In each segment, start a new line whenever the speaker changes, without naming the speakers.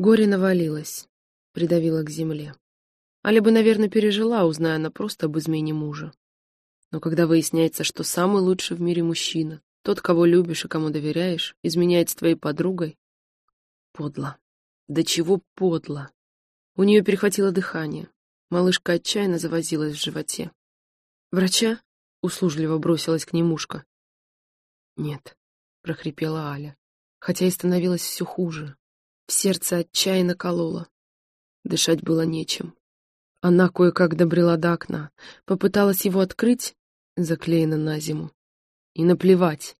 Горе навалилось, придавило к земле. Аля бы, наверное, пережила, узная она просто об измене мужа. Но когда выясняется, что самый лучший в мире мужчина, тот, кого любишь и кому доверяешь, изменяет с твоей подругой, подло. Да чего подло. У нее перехватило дыхание. Малышка отчаянно завозилась в животе. «Врача?» — услужливо бросилась к ней мушка. «Нет», — прохрипела Аля, хотя и становилось все хуже. Сердце отчаянно кололо. Дышать было нечем. Она кое-как добрела до окна, попыталась его открыть, заклеено на зиму. И наплевать.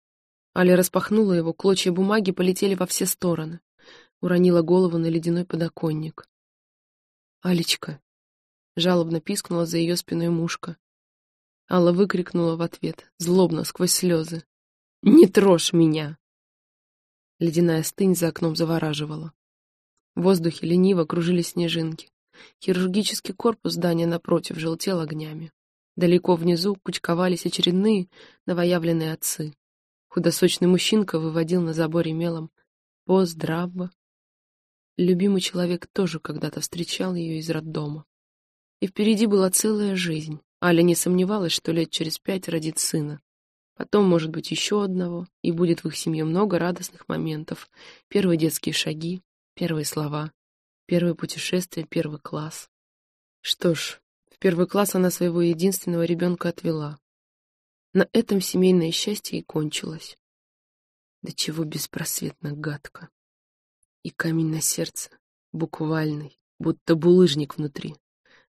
Аля распахнула его, клочья бумаги полетели во все стороны. Уронила голову на ледяной подоконник. «Алечка!» — жалобно пискнула за ее спиной мушка. Алла выкрикнула в ответ, злобно, сквозь слезы. «Не трожь меня!» Ледяная стынь за окном завораживала. В воздухе лениво кружились снежинки. Хирургический корпус здания напротив желтел огнями. Далеко внизу кучковались очередные новоявленные отцы. Худосочный мужчинка выводил на заборе мелом «Поздраво». Любимый человек тоже когда-то встречал ее из роддома. И впереди была целая жизнь. Аля не сомневалась, что лет через пять родит сына. Потом, может быть, еще одного, и будет в их семье много радостных моментов. Первые детские шаги, первые слова, первое путешествие, первый класс. Что ж, первый класс она своего единственного ребенка отвела. На этом семейное счастье и кончилось. До чего беспросветно гадко. И камень на сердце, буквальный, будто булыжник внутри,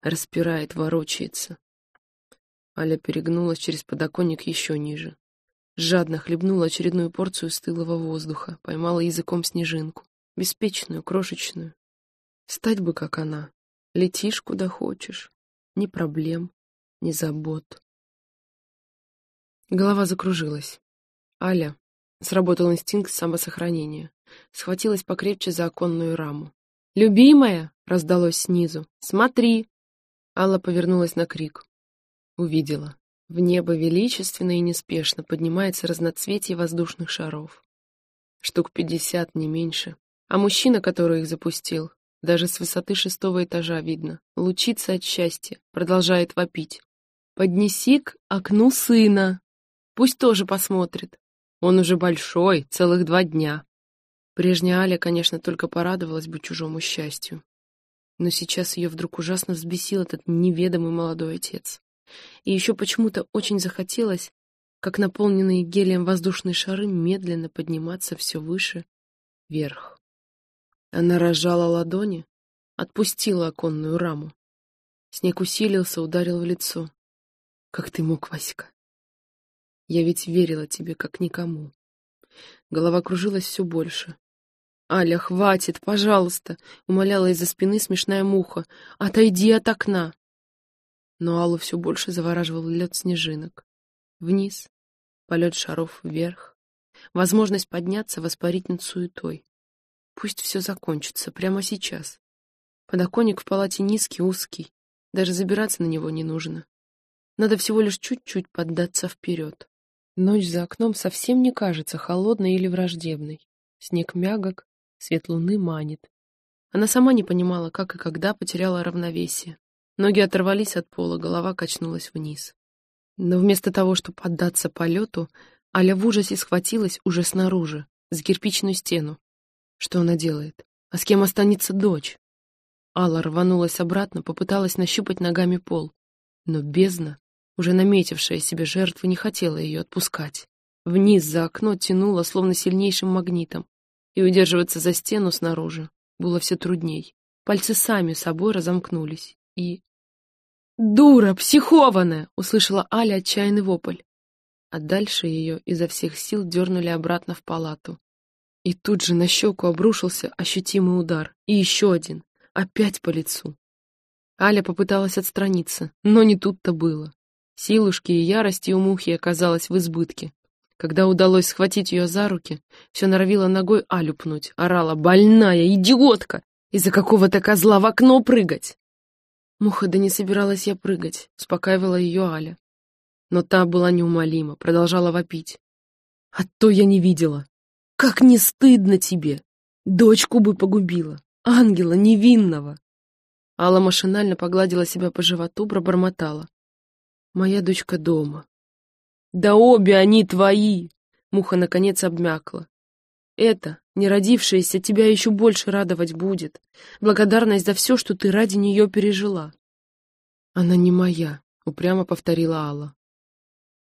распирает, ворочается. Аля перегнулась через подоконник еще ниже. Жадно хлебнула очередную порцию стылого воздуха, поймала языком снежинку, беспечную, крошечную. Стать бы, как она. Летишь, куда хочешь, ни проблем, ни забот. Голова закружилась. Аля. Сработал инстинкт самосохранения. Схватилась покрепче за оконную раму. «Любимая!» — раздалось снизу. «Смотри!» Алла повернулась на крик. Увидела. В небо величественно и неспешно поднимается разноцветие воздушных шаров. Штук пятьдесят, не меньше. А мужчина, который их запустил, даже с высоты шестого этажа видно. Лучится от счастья, продолжает вопить. «Поднеси к окну сына! Пусть тоже посмотрит. Он уже большой, целых два дня». Прежняя Аля, конечно, только порадовалась бы чужому счастью. Но сейчас ее вдруг ужасно взбесил этот неведомый молодой отец. И еще почему-то очень захотелось, как наполненные гелием воздушные шары, медленно подниматься все выше, вверх. Она разжала ладони, отпустила оконную раму. Снег усилился, ударил в лицо. Как ты мог, Васька? Я ведь верила тебе, как никому. Голова кружилась все больше. «Аля, хватит, пожалуйста!» — умоляла из-за спины смешная муха. «Отойди от окна!» Но Аллу все больше завораживал лед снежинок. Вниз, полет шаров вверх, возможность подняться, воспарить над суетой. Пусть все закончится прямо сейчас. Подоконник в палате низкий, узкий. Даже забираться на него не нужно. Надо всего лишь чуть-чуть поддаться вперед. Ночь за окном совсем не кажется холодной или враждебной. Снег мягок, свет луны манит. Она сама не понимала, как и когда потеряла равновесие. Ноги оторвались от пола, голова качнулась вниз. Но вместо того, чтобы поддаться полету, Аля в ужасе схватилась уже снаружи, за кирпичную стену, что она делает? А с кем останется дочь? Алла рванулась обратно, попыталась нащупать ногами пол. Но бездна, уже наметившая себе жертву, не хотела ее отпускать. Вниз за окно тянула, словно сильнейшим магнитом. И удерживаться за стену снаружи было все трудней. Пальцы сами собой разомкнулись. И... «Дура! Психованная!» — услышала Аля отчаянный вопль. А дальше ее изо всех сил дернули обратно в палату. И тут же на щеку обрушился ощутимый удар. И еще один. Опять по лицу. Аля попыталась отстраниться, но не тут-то было. Силушки и ярости у мухи оказалось в избытке. Когда удалось схватить ее за руки, все норовила ногой Алю пнуть, орала «Больная, идиотка! Из-за какого-то козла в окно прыгать!» Муха да не собиралась я прыгать, успокаивала ее Аля. Но та была неумолима, продолжала вопить. «А то я не видела! Как не стыдно тебе! Дочку бы погубила! ангела невинного. Алла машинально погладила себя по животу, пробормотала. Моя дочка дома. Да обе они твои! Муха наконец обмякла. Это, не родившаяся, тебя еще больше радовать будет. Благодарность за все, что ты ради нее пережила. Она не моя, упрямо повторила Алла.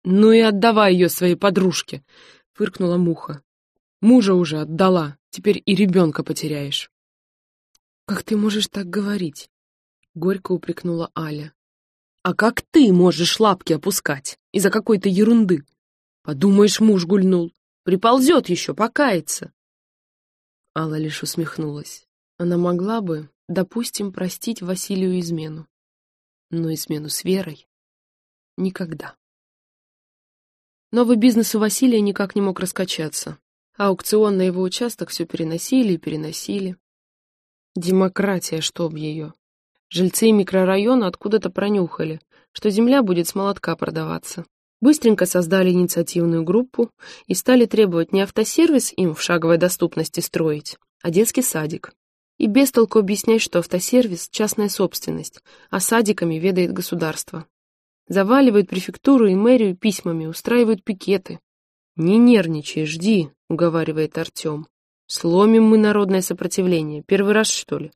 Ну и отдавай ее своей подружке, фыркнула Муха. Мужа уже отдала, теперь и ребенка потеряешь. Как ты можешь так говорить? Горько упрекнула Аля. А как ты можешь лапки опускать из-за какой-то ерунды? Подумаешь, муж гульнул. Приползет еще, покается. Алла лишь усмехнулась. Она могла бы, допустим, простить Василию измену. Но измену с Верой — никогда. Новый бизнес у Василия никак не мог раскачаться. Аукцион на его участок все переносили и переносили. Демократия, чтоб ее. Жильцы микрорайона откуда-то пронюхали, что земля будет с молотка продаваться быстренько создали инициативную группу и стали требовать не автосервис им в шаговой доступности строить, а детский садик. И без толку объяснять, что автосервис – частная собственность, а садиками ведает государство. Заваливают префектуру и мэрию письмами, устраивают пикеты. «Не нервничай, жди», — уговаривает Артем. «Сломим мы народное сопротивление. Первый раз, что ли?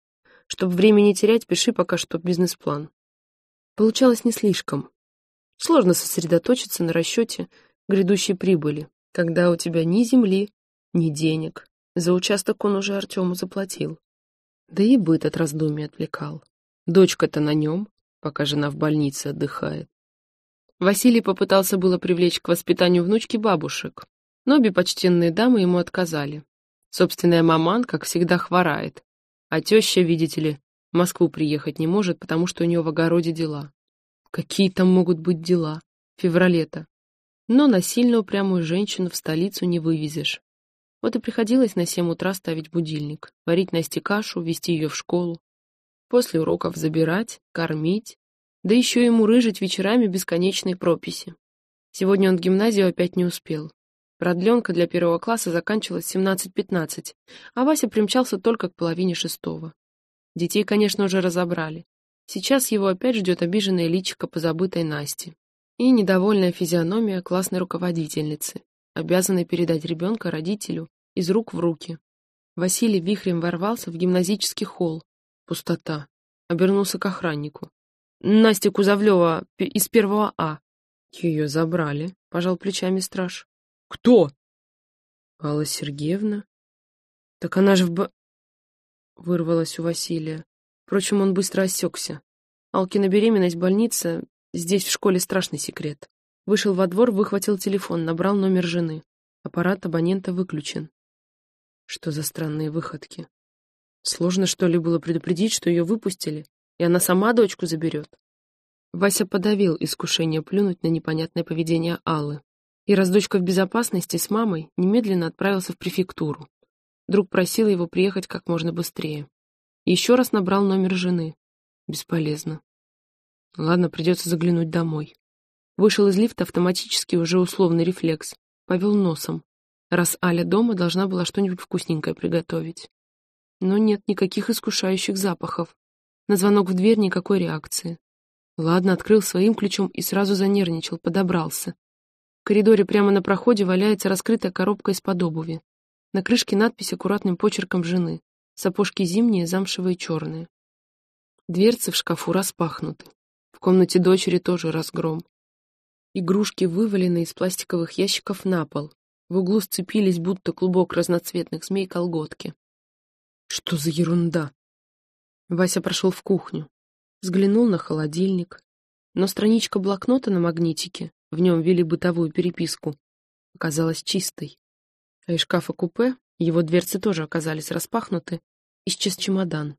Чтоб времени терять, пиши пока что бизнес-план». Получалось не слишком. Сложно сосредоточиться на расчете грядущей прибыли, когда у тебя ни земли, ни денег. За участок он уже Артему заплатил. Да и быт от раздумий отвлекал. Дочка-то на нем, пока жена в больнице отдыхает. Василий попытался было привлечь к воспитанию внучки бабушек, но обе почтенные дамы ему отказали. Собственная маман, как всегда, хворает, а теща, видите ли, в Москву приехать не может, потому что у нее в огороде дела. Какие там могут быть дела? Феврале-то. Но на сильно упрямую женщину в столицу не вывезешь. Вот и приходилось на семь утра ставить будильник, варить Насте кашу, вести ее в школу. После уроков забирать, кормить, да еще ему рыжить вечерами бесконечные прописи. Сегодня он в гимназию опять не успел. Продленка для первого класса заканчивалась 17.15, а Вася примчался только к половине шестого. Детей, конечно, уже разобрали. Сейчас его опять ждет обиженная личико позабытой Насти и недовольная физиономия классной руководительницы, обязанной передать ребенка родителю из рук в руки. Василий вихрем ворвался в гимназический холл. Пустота. Обернулся к охраннику. «Настя Кузовлева из первого А». «Ее забрали», — пожал плечами страж. «Кто?» «Алла Сергеевна». «Так она же в б...» Вырвалась у Василия. Впрочем, он быстро осекся. Алкина беременность в больнице, здесь в школе страшный секрет. Вышел во двор, выхватил телефон, набрал номер жены. Аппарат абонента выключен. Что за странные выходки? Сложно, что ли, было предупредить, что ее выпустили, и она сама дочку заберет? Вася подавил искушение плюнуть на непонятное поведение Аллы. И раз дочка в безопасности с мамой, немедленно отправился в префектуру. Друг просил его приехать как можно быстрее. Еще раз набрал номер жены. Бесполезно. Ладно, придется заглянуть домой. Вышел из лифта автоматически, уже условный рефлекс. Повел носом. Раз Аля дома, должна была что-нибудь вкусненькое приготовить. Но нет никаких искушающих запахов. На звонок в дверь никакой реакции. Ладно, открыл своим ключом и сразу занервничал, подобрался. В коридоре прямо на проходе валяется раскрытая коробка из-под обуви. На крышке надпись аккуратным почерком жены. Сапожки зимние, замшевые, черные. Дверцы в шкафу распахнуты. В комнате дочери тоже разгром. Игрушки вывалены из пластиковых ящиков на пол. В углу сцепились, будто клубок разноцветных змей колготки. Что за ерунда? Вася прошел в кухню. Взглянул на холодильник. Но страничка блокнота на магнитике, в нем вели бытовую переписку, оказалась чистой. А из шкафа-купе его дверцы тоже оказались распахнуты. Исчез чемодан.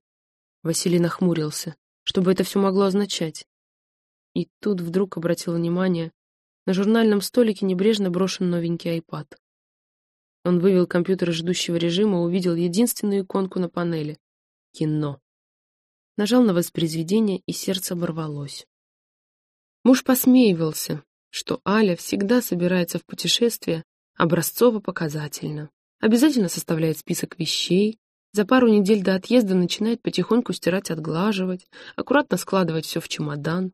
Василий нахмурился. Что бы это все могло означать? И тут вдруг обратил внимание, на журнальном столике небрежно брошен новенький айпад. Он вывел компьютер из ждущего режима и увидел единственную иконку на панели — кино. Нажал на воспроизведение, и сердце оборвалось. Муж посмеивался, что Аля всегда собирается в путешествие образцово-показательно. Обязательно составляет список вещей, За пару недель до отъезда начинает потихоньку стирать, отглаживать, аккуратно складывать все в чемодан.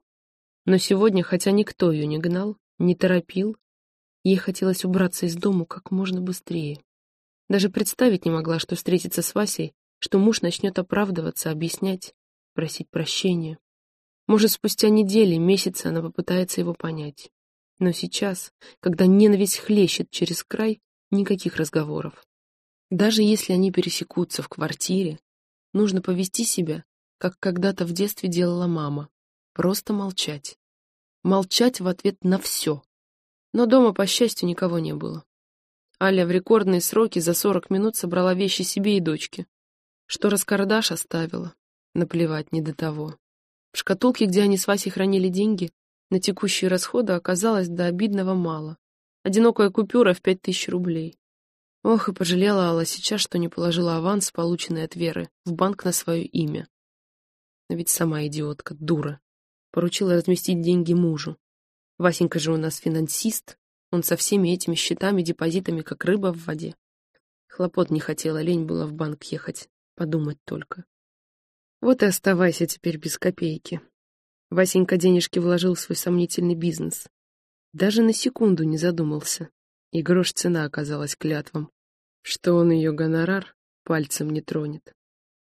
Но сегодня, хотя никто ее не гнал, не торопил, ей хотелось убраться из дому как можно быстрее. Даже представить не могла, что встретиться с Васей, что муж начнет оправдываться, объяснять, просить прощения. Может, спустя недели, месяцы она попытается его понять. Но сейчас, когда ненависть хлещет через край, никаких разговоров. Даже если они пересекутся в квартире, нужно повести себя, как когда-то в детстве делала мама. Просто молчать. Молчать в ответ на все. Но дома, по счастью, никого не было. Аля в рекордные сроки за 40 минут собрала вещи себе и дочке. Что раскардаш оставила. Наплевать, не до того. В шкатулке, где они с Васей хранили деньги, на текущие расходы оказалось до обидного мало. Одинокая купюра в пять тысяч рублей. Ох, и пожалела Алла сейчас, что не положила аванс, полученный от Веры, в банк на свое имя. Но ведь сама идиотка, дура. Поручила разместить деньги мужу. Васенька же у нас финансист, он со всеми этими счетами, депозитами, как рыба в воде. Хлопот не хотела, лень было в банк ехать, подумать только. Вот и оставайся теперь без копейки. Васенька денежки вложил в свой сомнительный бизнес. Даже на секунду не задумался. И грош цена оказалась клятвом, что он ее гонорар пальцем не тронет.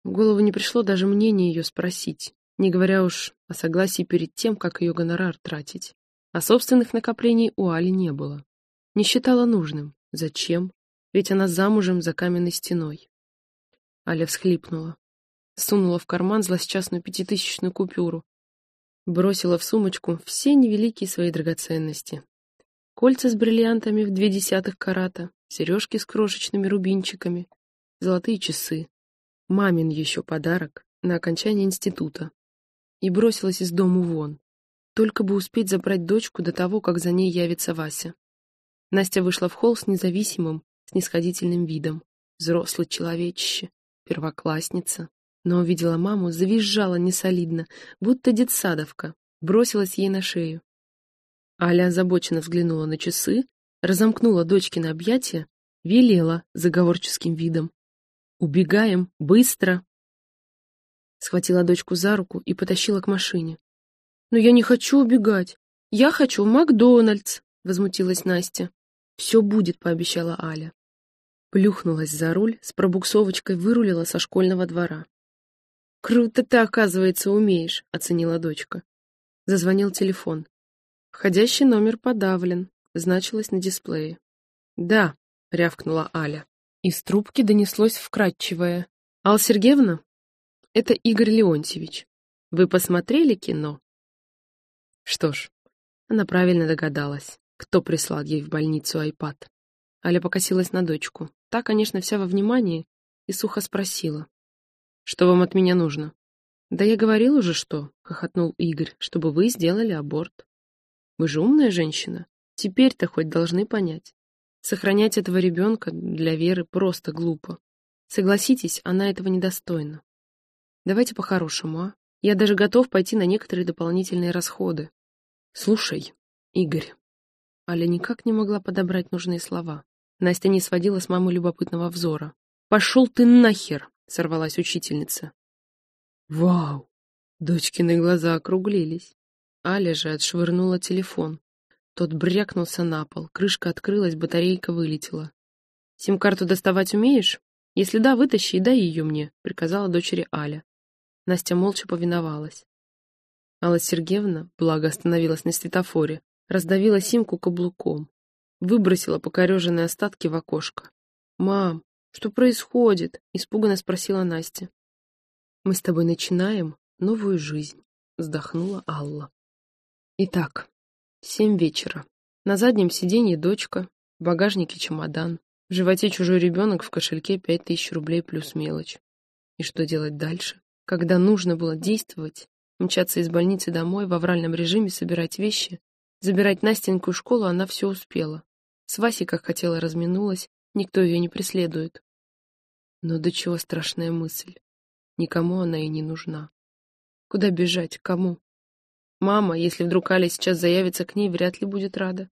В голову не пришло даже мнение ее спросить, не говоря уж о согласии перед тем, как ее гонорар тратить. А собственных накоплений у Али не было. Не считала нужным. Зачем? Ведь она замужем за каменной стеной. Аля всхлипнула сунула в карман злосчастную пятитысячную купюру, бросила в сумочку все невеликие свои драгоценности. Кольца с бриллиантами в две десятых карата, сережки с крошечными рубинчиками, золотые часы, мамин еще подарок на окончание института. И бросилась из дому вон, только бы успеть забрать дочку до того, как за ней явится Вася. Настя вышла в холл с независимым, снисходительным видом. Взрослый человечище, первоклассница но увидела маму, завизжала несолидно, будто детсадовка, бросилась ей на шею. Аля озабоченно взглянула на часы, разомкнула дочки на объятия, велела заговорческим видом. «Убегаем! Быстро!» Схватила дочку за руку и потащила к машине. «Но я не хочу убегать! Я хочу в Макдональдс!» — возмутилась Настя. «Все будет», — пообещала Аля. Плюхнулась за руль, с пробуксовочкой вырулила со школьного двора. «Круто ты, оказывается, умеешь», — оценила дочка. Зазвонил телефон. Входящий номер подавлен, значилось на дисплее. «Да», — рявкнула Аля. Из трубки донеслось вкрадчивое. «Алла Сергеевна? Это Игорь Леонтьевич. Вы посмотрели кино?» Что ж, она правильно догадалась, кто прислал ей в больницу айпад. Аля покосилась на дочку. Та, конечно, вся во внимании, и сухо спросила. Что вам от меня нужно? Да я говорил уже, что, хохотнул Игорь, чтобы вы сделали аборт. Вы же умная женщина. Теперь-то хоть должны понять. Сохранять этого ребенка для Веры просто глупо. Согласитесь, она этого недостойна. Давайте по-хорошему, а? Я даже готов пойти на некоторые дополнительные расходы. Слушай, Игорь. Аля никак не могла подобрать нужные слова. Настя не сводила с мамы любопытного взора. «Пошел ты нахер!» — сорвалась учительница. «Вау!» Дочкины глаза округлились. Аля же отшвырнула телефон. Тот брякнулся на пол, крышка открылась, батарейка вылетела. «Сим-карту доставать умеешь? Если да, вытащи и дай ее мне», — приказала дочери Аля. Настя молча повиновалась. Алла Сергеевна, благо остановилась на светофоре, раздавила симку каблуком, выбросила покореженные остатки в окошко. «Мам, «Что происходит?» — испуганно спросила Настя. «Мы с тобой начинаем новую жизнь», — вздохнула Алла. Итак, семь вечера. На заднем сиденье дочка, в багажнике чемодан, в животе чужой ребенок, в кошельке пять тысяч рублей плюс мелочь. И что делать дальше? Когда нужно было действовать, мчаться из больницы домой, в авральном режиме собирать вещи, забирать Настеньку в школу она все успела. С Васей, как хотела, разминулась, Никто ее не преследует. Но до чего страшная мысль. Никому она и не нужна. Куда бежать? Кому? Мама, если вдруг Аля сейчас заявится к ней, вряд ли будет рада.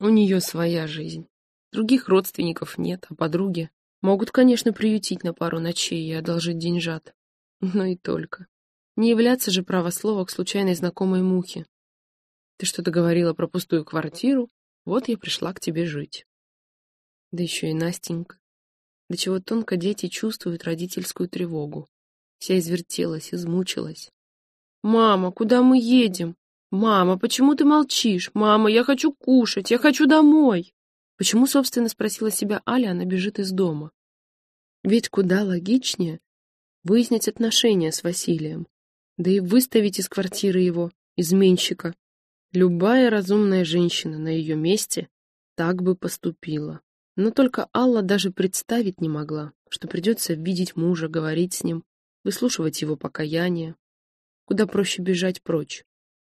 У нее своя жизнь. Других родственников нет, а подруги Могут, конечно, приютить на пару ночей и одолжить деньжат. Но и только. Не являться же право слова к случайной знакомой мухе. Ты что-то говорила про пустую квартиру, вот я пришла к тебе жить. Да еще и Настенька. До чего тонко дети чувствуют родительскую тревогу. Вся извертелась, измучилась. «Мама, куда мы едем? Мама, почему ты молчишь? Мама, я хочу кушать, я хочу домой!» Почему, собственно, спросила себя Аля, она бежит из дома? Ведь куда логичнее выяснить отношения с Василием, да и выставить из квартиры его, изменщика. Любая разумная женщина на ее месте так бы поступила. Но только Алла даже представить не могла, что придется видеть мужа, говорить с ним, выслушивать его покаяние. Куда проще бежать прочь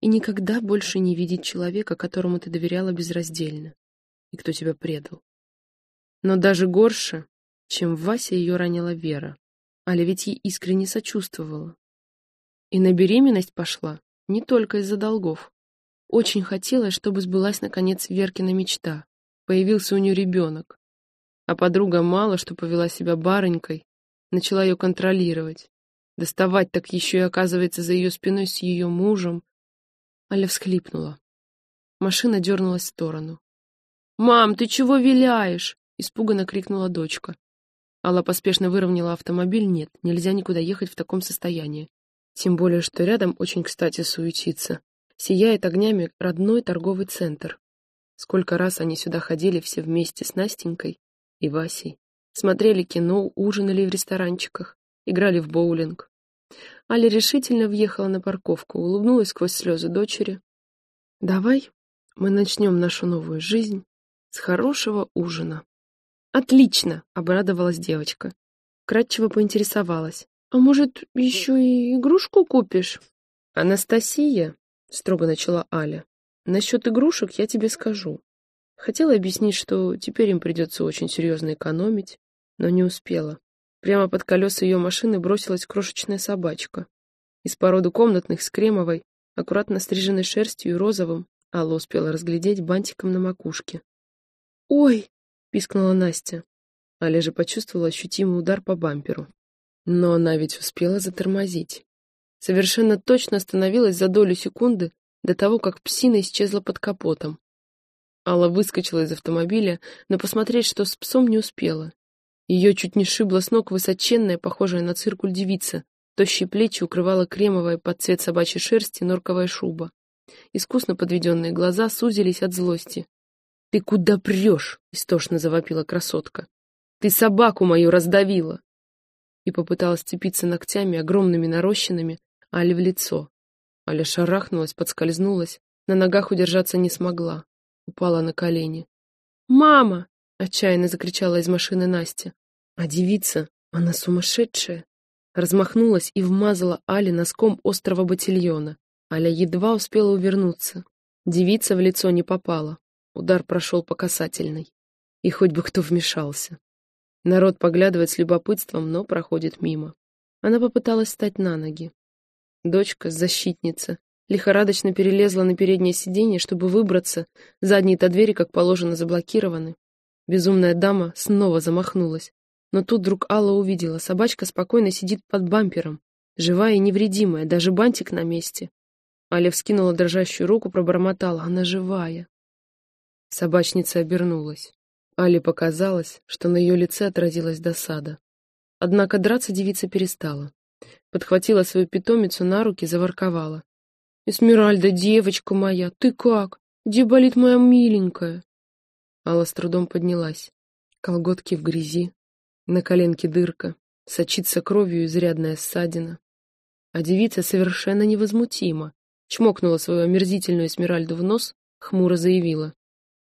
и никогда больше не видеть человека, которому ты доверяла безраздельно, и кто тебя предал. Но даже горше, чем Вася ее ранила Вера. Аля ведь ей искренне сочувствовала. И на беременность пошла не только из-за долгов. Очень хотелось, чтобы сбылась наконец Веркина мечта. Появился у нее ребенок. А подруга мало что повела себя барынькой, начала ее контролировать. Доставать так еще и оказывается за ее спиной с ее мужем. Аля всхлипнула. Машина дернулась в сторону. «Мам, ты чего виляешь?» — испуганно крикнула дочка. Алла поспешно выровняла автомобиль. Нет, нельзя никуда ехать в таком состоянии. Тем более, что рядом очень кстати суетится. Сияет огнями родной торговый центр. Сколько раз они сюда ходили все вместе с Настенькой и Васей. Смотрели кино, ужинали в ресторанчиках, играли в боулинг. Аля решительно въехала на парковку, улыбнулась сквозь слезы дочери. «Давай мы начнем нашу новую жизнь с хорошего ужина». «Отлично!» — обрадовалась девочка. Кратчево поинтересовалась. «А может, еще и игрушку купишь?» «Анастасия», — строго начала Аля, — «насчет игрушек я тебе скажу. Хотела объяснить, что теперь им придется очень серьезно экономить, но не успела. Прямо под колеса ее машины бросилась крошечная собачка. Из породы комнатных с кремовой, аккуратно стриженной шерстью и розовым, Алла успела разглядеть бантиком на макушке. «Ой!» — пискнула Настя. Аля же почувствовала ощутимый удар по бамперу. Но она ведь успела затормозить. Совершенно точно остановилась за долю секунды до того, как псина исчезла под капотом. Алла выскочила из автомобиля, но посмотреть, что с псом, не успела. Ее чуть не шибла с ног высоченная, похожая на циркуль девица. Тощие плечи укрывала кремовая под цвет собачьей шерсти норковая шуба. Искусно подведенные глаза сузились от злости. «Ты куда прешь?» — истошно завопила красотка. «Ты собаку мою раздавила!» и попыталась цепиться ногтями, огромными нарощенными, Али в лицо. Аля шарахнулась, подскользнулась, на ногах удержаться не смогла. Упала на колени. «Мама!» — отчаянно закричала из машины Настя. А девица, она сумасшедшая, размахнулась и вмазала Али носком острого ботильона. Аля едва успела увернуться. Девица в лицо не попала. Удар прошел по касательной. И хоть бы кто вмешался. Народ поглядывает с любопытством, но проходит мимо. Она попыталась встать на ноги. Дочка, защитница, лихорадочно перелезла на переднее сиденье, чтобы выбраться. Задние-то двери, как положено, заблокированы. Безумная дама снова замахнулась. Но тут вдруг Алла увидела, собачка спокойно сидит под бампером, живая и невредимая, даже бантик на месте. Аля вскинула дрожащую руку, пробормотала. Она живая. Собачница обернулась. Але показалось, что на ее лице отразилась досада. Однако драться девица перестала. Подхватила свою питомицу на руки, заворковала. «Эсмеральда, девочка моя, ты как? Где болит моя миленькая?» Алла с трудом поднялась. Колготки в грязи, на коленке дырка, сочится кровью изрядная ссадина. А девица совершенно невозмутима. Чмокнула свою омерзительную Эсмеральду в нос, хмуро заявила.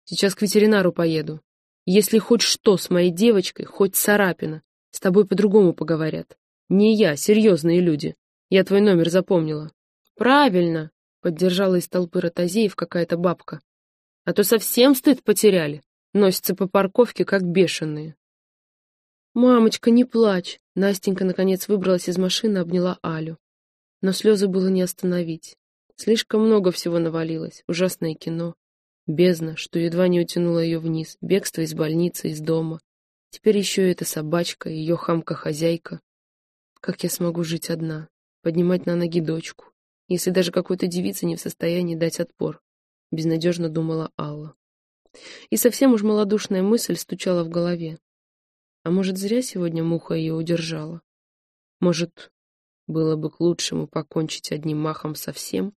«Сейчас к ветеринару поеду. Если хоть что с моей девочкой, хоть царапина, с тобой по-другому поговорят. Не я, серьезные люди. Я твой номер запомнила. Правильно, поддержала из толпы ротозеев какая-то бабка. А то совсем стыд потеряли. Носятся по парковке, как бешеные. «Мамочка, не плачь!» Настенька, наконец, выбралась из машины, обняла Алю. Но слезы было не остановить. Слишком много всего навалилось. Ужасное кино, Бездна, что едва не утянула ее вниз, бегство из больницы, из дома. Теперь еще эта собачка, ее хамка-хозяйка. Как я смогу жить одна, поднимать на ноги дочку, если даже какой-то девица не в состоянии дать отпор? Безнадежно думала Алла. И совсем уж малодушная мысль стучала в голове. А может, зря сегодня муха ее удержала? Может, было бы к лучшему покончить одним махом совсем?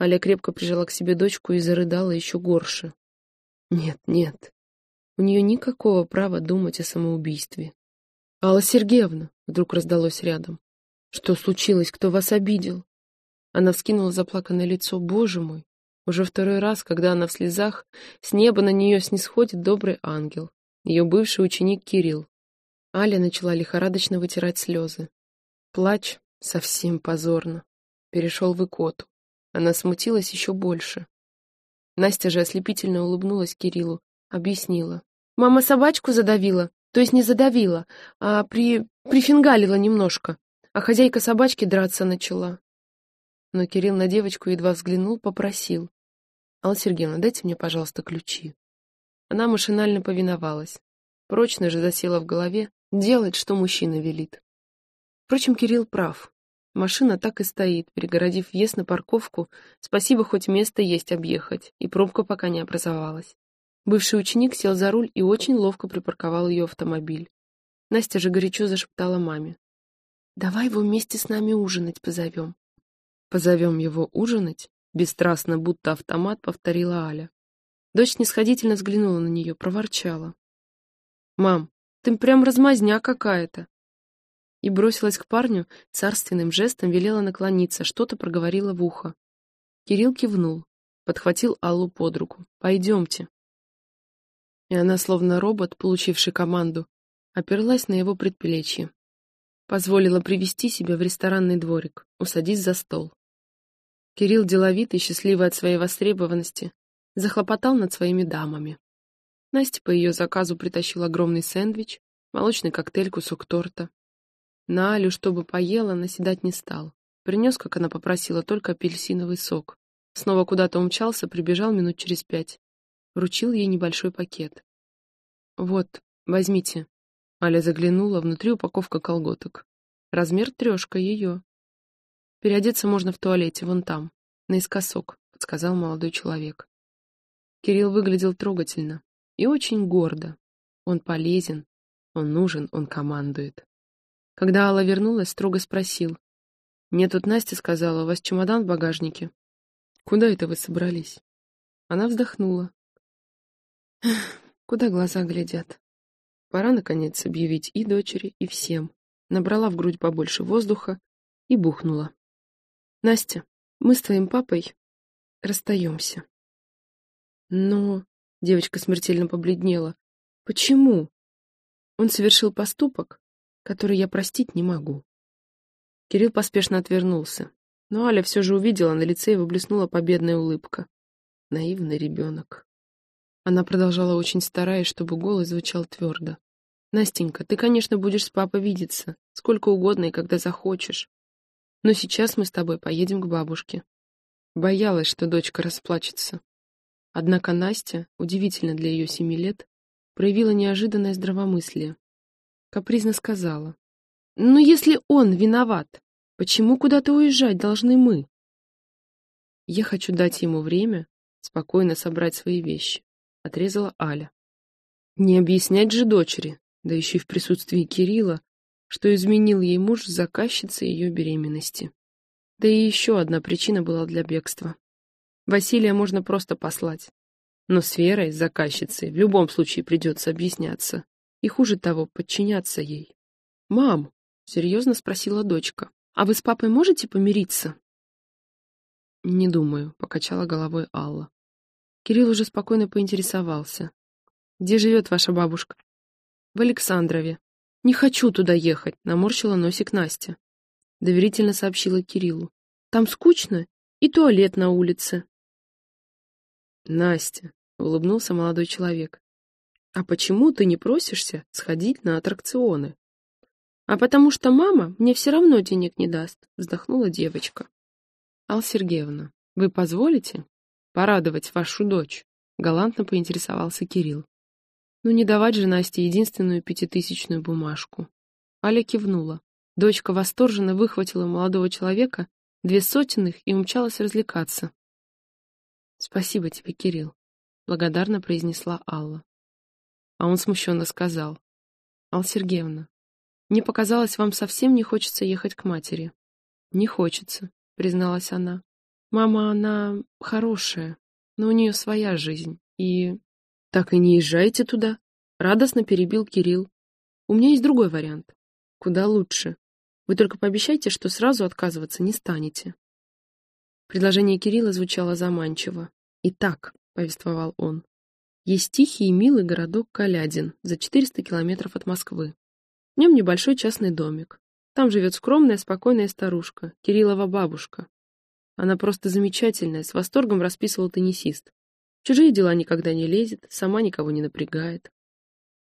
Аля крепко прижала к себе дочку и зарыдала еще горше. Нет, нет, у нее никакого права думать о самоубийстве. «Алла Сергеевна!» — вдруг раздалось рядом. «Что случилось? Кто вас обидел?» Она вскинула заплаканное лицо. «Боже мой!» Уже второй раз, когда она в слезах, с неба на нее снисходит добрый ангел, ее бывший ученик Кирилл. Аля начала лихорадочно вытирать слезы. Плач совсем позорно. Перешел в икоту. Она смутилась еще больше. Настя же ослепительно улыбнулась Кириллу, объяснила. «Мама собачку задавила, то есть не задавила, а при... прифингалила немножко, а хозяйка собачки драться начала». Но Кирилл на девочку едва взглянул, попросил. «Алла Сергеевна, дайте мне, пожалуйста, ключи». Она машинально повиновалась. Прочно же засела в голове делать, что мужчина велит. Впрочем, Кирилл прав. Машина так и стоит, перегородив въезд на парковку. Спасибо, хоть место есть объехать, и пробка пока не образовалась. Бывший ученик сел за руль и очень ловко припарковал ее автомобиль. Настя же горячо зашептала маме. «Давай его вместе с нами ужинать позовем». «Позовем его ужинать?» Бесстрастно, будто автомат, повторила Аля. Дочь нисходительно взглянула на нее, проворчала. «Мам, ты прям размазня какая-то!» И бросилась к парню, царственным жестом велела наклониться, что-то проговорила в ухо. Кирилл кивнул, подхватил Аллу под руку. «Пойдемте». И она, словно робот, получивший команду, оперлась на его предплечье. Позволила привести себя в ресторанный дворик, усадить за стол. Кирилл, деловитый, счастливый от своей востребованности, захлопотал над своими дамами. Настя по ее заказу притащила огромный сэндвич, молочный коктейль, кусок торта. На Алю, чтобы поела, наседать не стал. Принес, как она попросила, только апельсиновый сок. Снова куда-то умчался, прибежал минут через пять. Вручил ей небольшой пакет. «Вот, возьмите». Аля заглянула, внутри упаковка колготок. Размер трешка ее. Переодеться можно в туалете, вон там, наискосок, подсказал молодой человек. Кирилл выглядел трогательно и очень гордо. Он полезен, он нужен, он командует. Когда Алла вернулась, строго спросил. «Мне тут Настя сказала, у вас чемодан в багажнике. Куда это вы собрались?» Она вздохнула. Куда глаза глядят? Пора, наконец, объявить и дочери, и всем. Набрала в грудь побольше воздуха и бухнула. «Настя, мы с твоим папой расстаемся». «Но...» — девочка смертельно побледнела. «Почему?» Он совершил поступок, который я простить не могу. Кирилл поспешно отвернулся, но Аля все же увидела, на лице его блеснула победная улыбка. Наивный ребенок. Она продолжала очень стараясь, чтобы голос звучал твердо. «Настенька, ты, конечно, будешь с папой видеться, сколько угодно и когда захочешь. Но сейчас мы с тобой поедем к бабушке». Боялась, что дочка расплачется. Однако Настя, удивительно для ее семи лет, проявила неожиданное здравомыслие. Капризно сказала. «Ну, если он виноват, почему куда-то уезжать должны мы?» Я хочу дать ему время спокойно собрать свои вещи отрезала Аля. Не объяснять же дочери, да еще и в присутствии Кирилла, что изменил ей муж заказчицы ее беременности. Да и еще одна причина была для бегства. Василия можно просто послать. Но с Верой, заказчицей, в любом случае придется объясняться. И хуже того, подчиняться ей. «Мам», — серьезно спросила дочка, — «а вы с папой можете помириться?» «Не думаю», — покачала головой Алла. Кирилл уже спокойно поинтересовался. «Где живет ваша бабушка?» «В Александрове». «Не хочу туда ехать», — наморщила носик Настя. Доверительно сообщила Кириллу. «Там скучно и туалет на улице». «Настя», — улыбнулся молодой человек, «а почему ты не просишься сходить на аттракционы?» «А потому что мама мне все равно денег не даст», — вздохнула девочка. «Алла Сергеевна, вы позволите?» Порадовать вашу дочь?» — галантно поинтересовался Кирилл. Ну не давать же Насте единственную пятитысячную бумажку. Аля кивнула. Дочка восторженно выхватила молодого человека две сотенных и умчалась развлекаться. «Спасибо тебе, Кирилл», — благодарно произнесла Алла. А он смущенно сказал. «Алла Сергеевна, мне показалось, вам совсем не хочется ехать к матери». «Не хочется», — призналась она. «Мама, она хорошая, но у нее своя жизнь, и...» «Так и не езжайте туда», — радостно перебил Кирилл. «У меня есть другой вариант. Куда лучше. Вы только пообещайте, что сразу отказываться не станете». Предложение Кирилла звучало заманчиво. «Итак», — повествовал он, — «есть тихий и милый городок Калядин за 400 километров от Москвы. В нем небольшой частный домик. Там живет скромная, спокойная старушка, Кириллова бабушка. Она просто замечательная, с восторгом расписывал теннисист. В чужие дела никогда не лезет, сама никого не напрягает.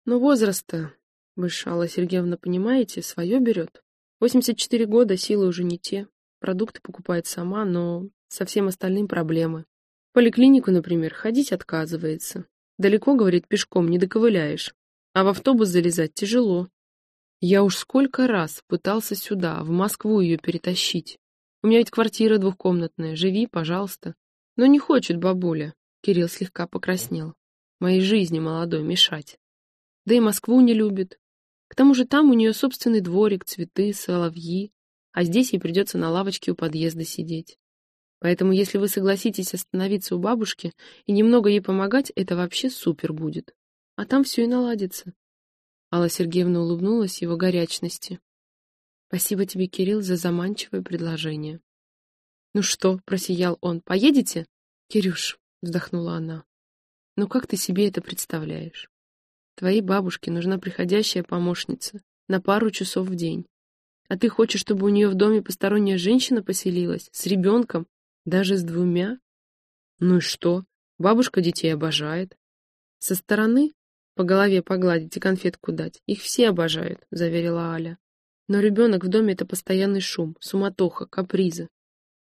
Но возраста, вы, Сергеевна, понимаете, свое берет. 84 года, силы уже не те. Продукты покупает сама, но со всем остальным проблемы. В поликлинику, например, ходить отказывается. Далеко, говорит, пешком не доковыляешь. А в автобус залезать тяжело. Я уж сколько раз пытался сюда, в Москву ее перетащить. У меня ведь квартира двухкомнатная, живи, пожалуйста. Но не хочет бабуля. Кирилл слегка покраснел. Моей жизни молодой мешать. Да и Москву не любит. К тому же там у нее собственный дворик, цветы, соловьи, а здесь ей придется на лавочке у подъезда сидеть. Поэтому если вы согласитесь остановиться у бабушки и немного ей помогать, это вообще супер будет. А там все и наладится. Алла Сергеевна улыбнулась его горячности. «Спасибо тебе, Кирилл, за заманчивое предложение». «Ну что?» — просиял он. «Поедете?» «Кирюш», — вздохнула она. «Ну как ты себе это представляешь? Твоей бабушке нужна приходящая помощница на пару часов в день. А ты хочешь, чтобы у нее в доме посторонняя женщина поселилась? С ребенком? Даже с двумя? Ну и что? Бабушка детей обожает. Со стороны по голове погладить и конфетку дать. Их все обожают, заверила Аля. Но ребенок в доме — это постоянный шум, суматоха, капризы.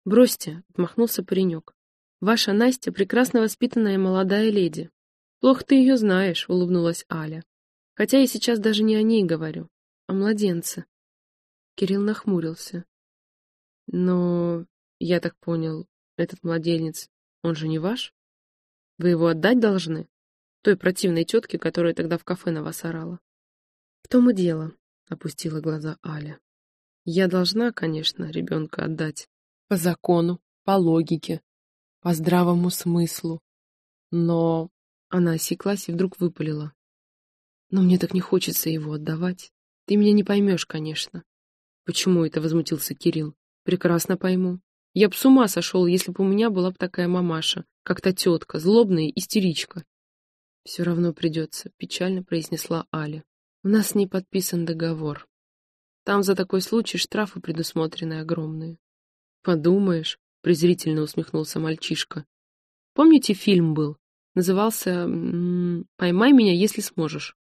Бросьте, отмахнулся паренек. Ваша Настя — прекрасно воспитанная молодая леди. Плохо ты ее знаешь, улыбнулась Аля. Хотя я сейчас даже не о ней говорю, а младенце. Кирилл нахмурился. Но, я так понял, этот младенец, он же не ваш? Вы его отдать должны? той противной тетке, которая тогда в кафе на вас орала. В том и дело, опустила глаза Аля. Я должна, конечно, ребенка отдать. По закону, по логике, по здравому смыслу. Но она осеклась и вдруг выпалила. Но мне так не хочется его отдавать. Ты меня не поймешь, конечно. Почему это возмутился Кирилл? Прекрасно пойму. Я б с ума сошел, если бы у меня была бы такая мамаша, как та тетка, злобная истеричка. «Все равно придется», — печально произнесла Аля. «У нас с ней подписан договор. Там за такой случай штрафы предусмотрены огромные». «Подумаешь», — презрительно усмехнулся мальчишка. «Помните, фильм был? Назывался «Поймай меня, если сможешь».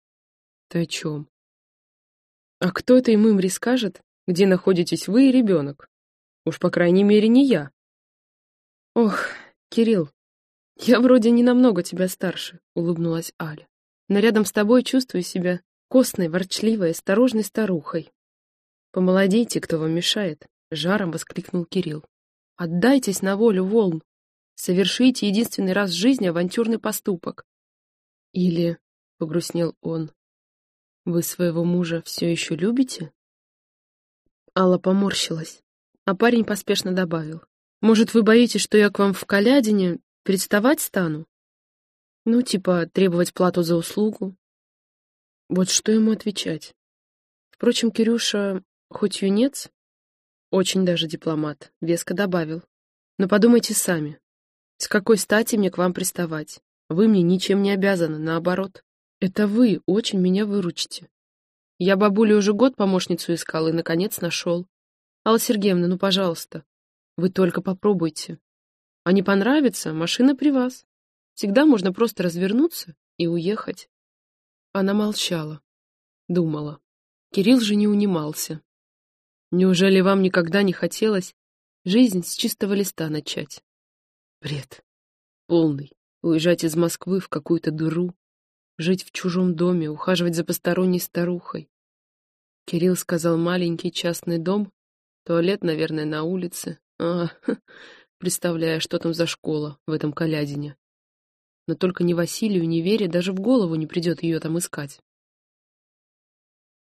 «Ты о чем?» «А кто это им имри скажет, где находитесь вы и ребенок? Уж, по крайней мере, не я». «Ох, Кирилл, «Я вроде не намного тебя старше», — улыбнулась Аля. «Но рядом с тобой чувствую себя костной, ворчливой, осторожной старухой». «Помолодейте, кто вам мешает», — жаром воскликнул Кирилл. «Отдайтесь на волю волн. Совершите единственный раз в жизни авантюрный поступок». «Или», — погрустнел он, — «вы своего мужа все еще любите?» Алла поморщилась, а парень поспешно добавил. «Может, вы боитесь, что я к вам в Калядине Приставать стану? Ну, типа, требовать плату за услугу. Вот что ему отвечать? Впрочем, Кирюша, хоть юнец, очень даже дипломат, веско добавил. Но подумайте сами, с какой стати мне к вам приставать? Вы мне ничем не обязаны, наоборот. Это вы очень меня выручите. Я бабуле уже год помощницу искал и, наконец, нашел. Алла Сергеевна, ну, пожалуйста, вы только попробуйте. А не понравится, машина при вас. Всегда можно просто развернуться и уехать. Она молчала, думала. Кирилл же не унимался. Неужели вам никогда не хотелось жизнь с чистого листа начать? Бред. Полный. Уезжать из Москвы в какую-то дыру. Жить в чужом доме, ухаживать за посторонней старухой. Кирилл сказал маленький частный дом, туалет, наверное, на улице. А, представляя, что там за школа в этом колядине. Но только ни Василию, ни Вере даже в голову не придет ее там искать.